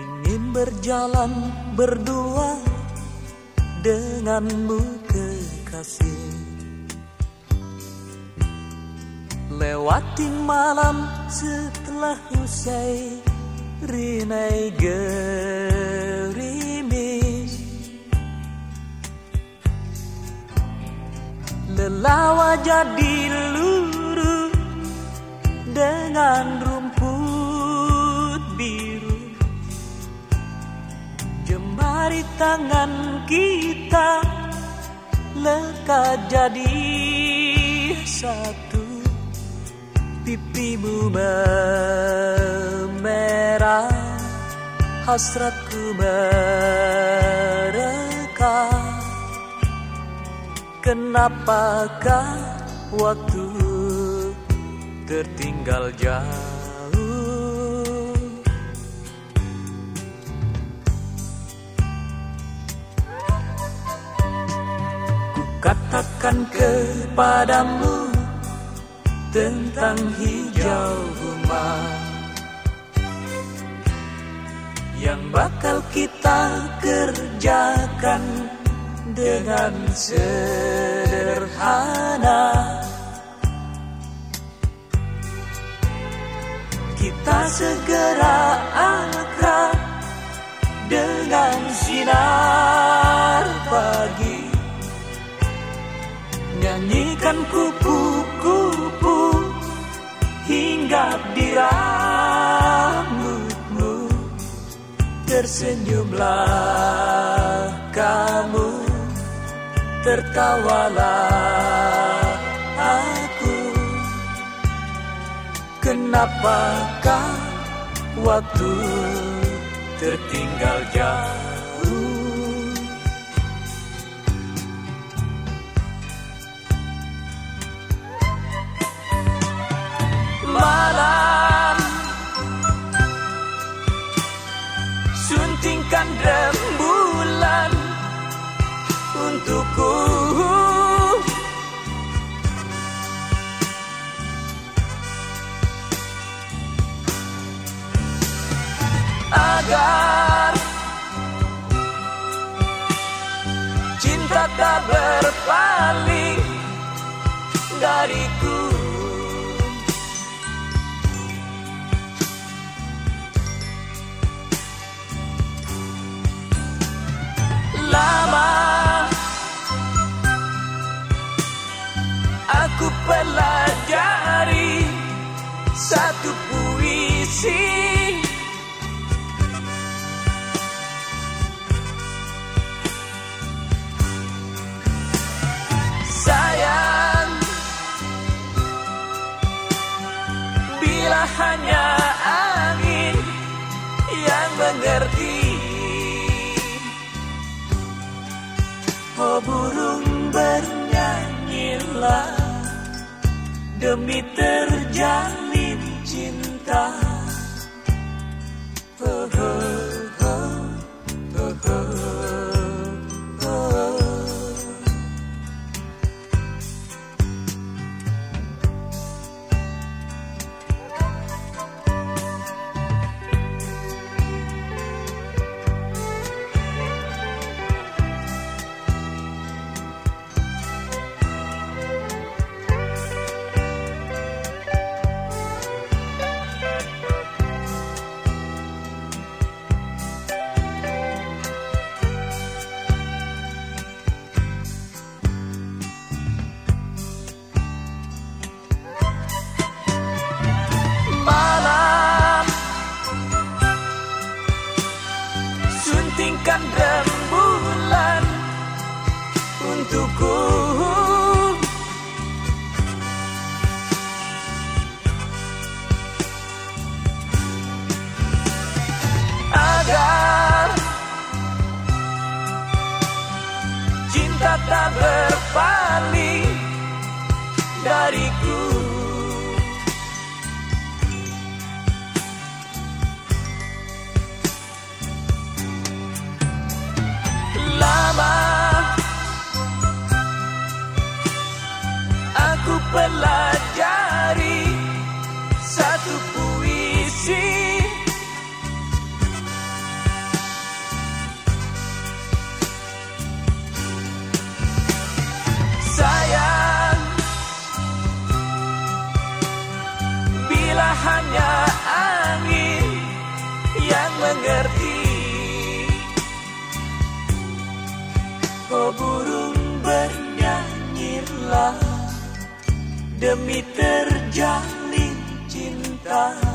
Ingin berjalan berdua denganmu kekasih. Lewati malam setelah usai rinai gerimis. Lelah jadi luruh dengan tangan kita lekat jadi satu. Pipimu memerah hasratku mereka kenapakah waktu tertinggal jauh kepadamu tentang hijau rumah yang bakal kita kerjakan dengan sederhana. Kita segera akrab dengan sinar pagi, nyanyikan kupu-kupu hinggap di rambutmu tersenyumlah kamu tertawalah aku. Kenapakah waktu tertinggal jauh Suntingkan rembulan untukku. Agar cinta tak berpaling dariku Aku pelajari satu puisi. Sayang Bila hanya angin yang mengerti Oh burung bernyanyilah Demi terjalin cinta untukku Aku pelajari Demi terjalin cinta